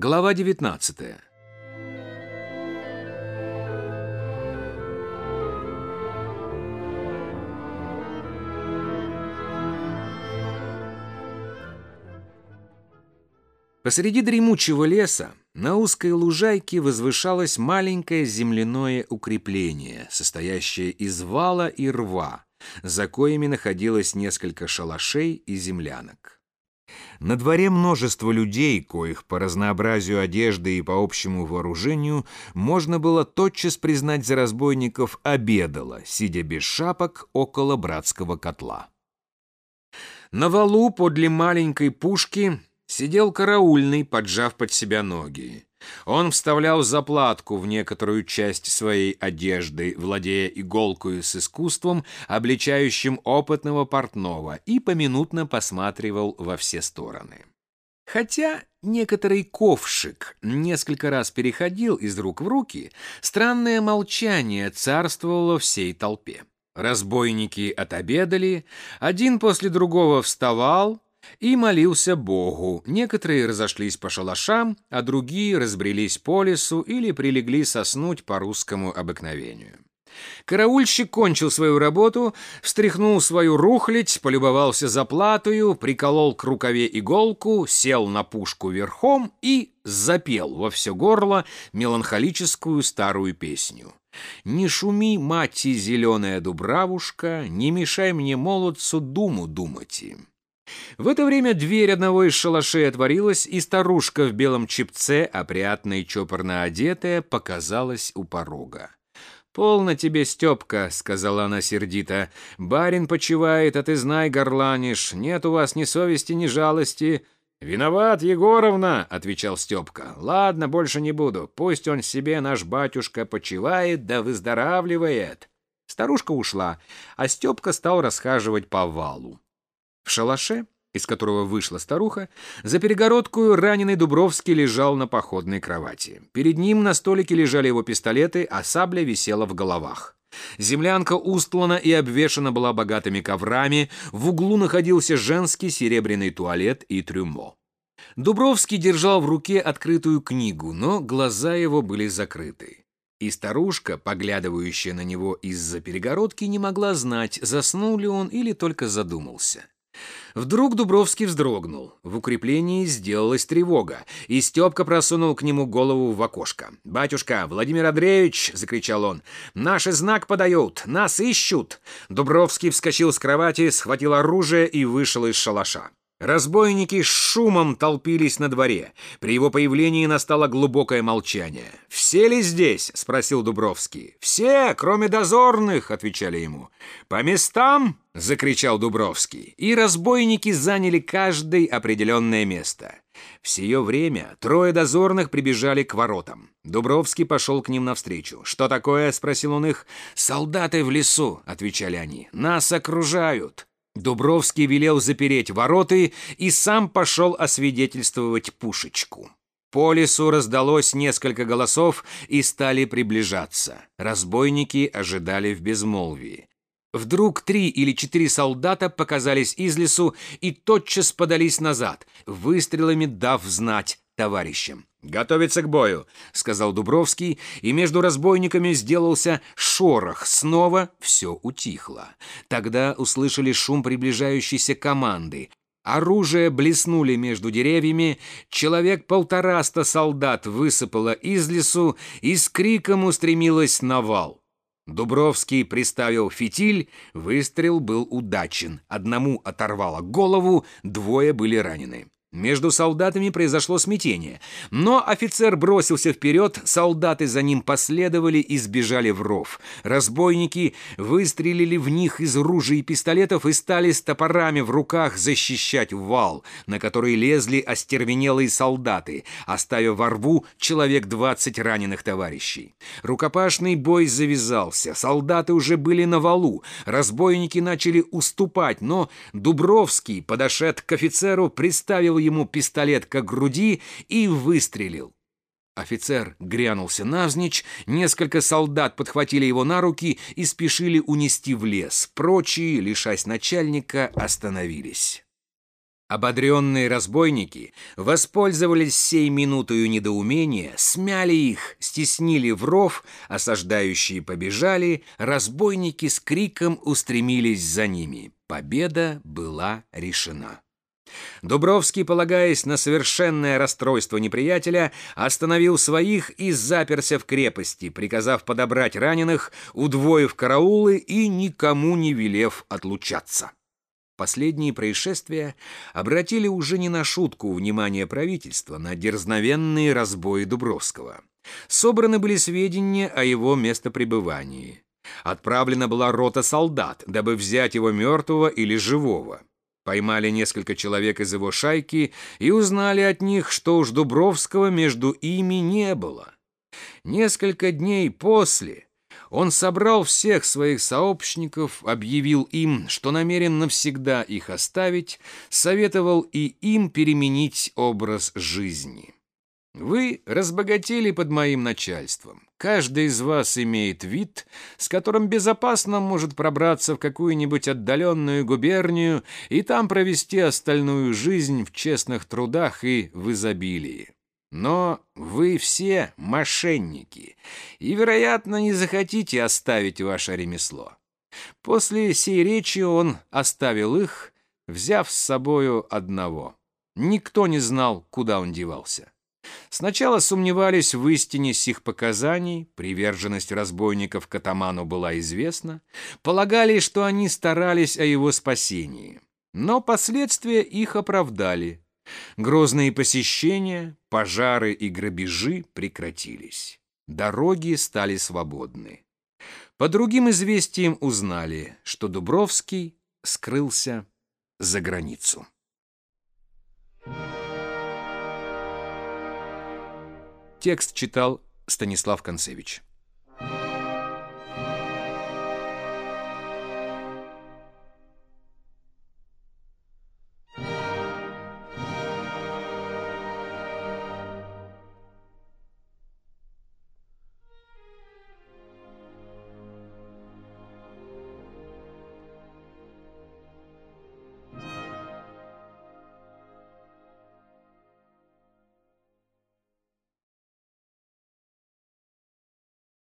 Глава 19 Посреди дремучего леса на узкой лужайке возвышалось маленькое земляное укрепление, состоящее из вала и рва, за коями находилось несколько шалашей и землянок. На дворе множество людей, коих по разнообразию одежды и по общему вооружению можно было тотчас признать за разбойников обедало, сидя без шапок около братского котла. На валу подле маленькой пушки сидел караульный, поджав под себя ноги. Он вставлял заплатку в некоторую часть своей одежды, владея иголкою с искусством, обличающим опытного портного, и поминутно посматривал во все стороны. Хотя некоторый ковшик несколько раз переходил из рук в руки, странное молчание царствовало всей толпе. Разбойники отобедали, один после другого вставал, и молился Богу. Некоторые разошлись по шалашам, а другие разбрелись по лесу или прилегли соснуть по русскому обыкновению. Караульщик кончил свою работу, встряхнул свою рухлядь, полюбовался заплатою, приколол к рукаве иголку, сел на пушку верхом и запел во все горло меланхолическую старую песню. «Не шуми, мати, зеленая дубравушка, не мешай мне молодцу думу думать им». В это время дверь одного из шалашей отворилась, и старушка в белом чепце, опрятно и чопорно одетая, показалась у порога. «Полно тебе, Степка», — сказала она сердито. «Барин почивает, а ты знай, горланишь. Нет у вас ни совести, ни жалости». «Виноват, Егоровна», — отвечал Степка. «Ладно, больше не буду. Пусть он себе, наш батюшка, почивает да выздоравливает». Старушка ушла, а Степка стал расхаживать по валу. В шалаше, из которого вышла старуха, за перегородкую раненый Дубровский лежал на походной кровати. Перед ним на столике лежали его пистолеты, а сабля висела в головах. Землянка устлана и обвешана была богатыми коврами, в углу находился женский серебряный туалет и трюмо. Дубровский держал в руке открытую книгу, но глаза его были закрыты. И старушка, поглядывающая на него из-за перегородки, не могла знать, заснул ли он или только задумался. Вдруг Дубровский вздрогнул. В укреплении сделалась тревога, и Степка просунул к нему голову в окошко. «Батюшка, Владимир Андреевич!» — закричал он. «Наши знак подают! Нас ищут!» Дубровский вскочил с кровати, схватил оружие и вышел из шалаша. Разбойники с шумом толпились на дворе. При его появлении настало глубокое молчание. «Все ли здесь?» — спросил Дубровский. «Все, кроме дозорных», — отвечали ему. «По местам?» — закричал Дубровский. И разбойники заняли каждое определенное место. В сие время трое дозорных прибежали к воротам. Дубровский пошел к ним навстречу. «Что такое?» — спросил он их. «Солдаты в лесу», — отвечали они. «Нас окружают». Дубровский велел запереть вороты и сам пошел освидетельствовать пушечку. По лесу раздалось несколько голосов и стали приближаться. Разбойники ожидали в безмолвии. Вдруг три или четыре солдата показались из лесу и тотчас подались назад, выстрелами дав знать товарищам. «Готовиться к бою», — сказал Дубровский, и между разбойниками сделался шорох. Снова все утихло. Тогда услышали шум приближающейся команды. Оружие блеснули между деревьями, человек полтораста солдат высыпало из лесу и с криком устремилось на вал. Дубровский приставил фитиль, выстрел был удачен. Одному оторвало голову, двое были ранены. Между солдатами произошло смятение, но офицер бросился вперед, солдаты за ним последовали и сбежали в ров. Разбойники выстрелили в них из ружей и пистолетов и стали с топорами в руках защищать вал, на который лезли остервенелые солдаты, оставив во рву человек двадцать раненых товарищей. Рукопашный бой завязался, солдаты уже были на валу, разбойники начали уступать, но Дубровский, подошед к офицеру, приставил ему пистолет к груди и выстрелил. Офицер грянулся навзничь, несколько солдат подхватили его на руки и спешили унести в лес. Прочие, лишась начальника, остановились. Ободренные разбойники воспользовались сей минутою недоумения, смяли их, стеснили в ров, осаждающие побежали, разбойники с криком устремились за ними. Победа была решена. Дубровский, полагаясь на совершенное расстройство неприятеля, остановил своих и заперся в крепости, приказав подобрать раненых, удвоив караулы и никому не велев отлучаться. Последние происшествия обратили уже не на шутку внимание правительства на дерзновенные разбои Дубровского. Собраны были сведения о его местопребывании. Отправлена была рота солдат, дабы взять его мертвого или живого. Поймали несколько человек из его шайки и узнали от них, что уж Дубровского между ими не было. Несколько дней после он собрал всех своих сообщников, объявил им, что намерен навсегда их оставить, советовал и им переменить образ жизни. Вы разбогатели под моим начальством. Каждый из вас имеет вид, с которым безопасно может пробраться в какую-нибудь отдаленную губернию и там провести остальную жизнь в честных трудах и в изобилии. Но вы все мошенники и, вероятно, не захотите оставить ваше ремесло. После сей речи он оставил их, взяв с собою одного. Никто не знал, куда он девался. Сначала сомневались в истине сих показаний, приверженность разбойников к атаману была известна, полагали, что они старались о его спасении. Но последствия их оправдали. Грозные посещения, пожары и грабежи прекратились. Дороги стали свободны. По другим известиям узнали, что Дубровский скрылся за границу. Текст читал Станислав Концевич.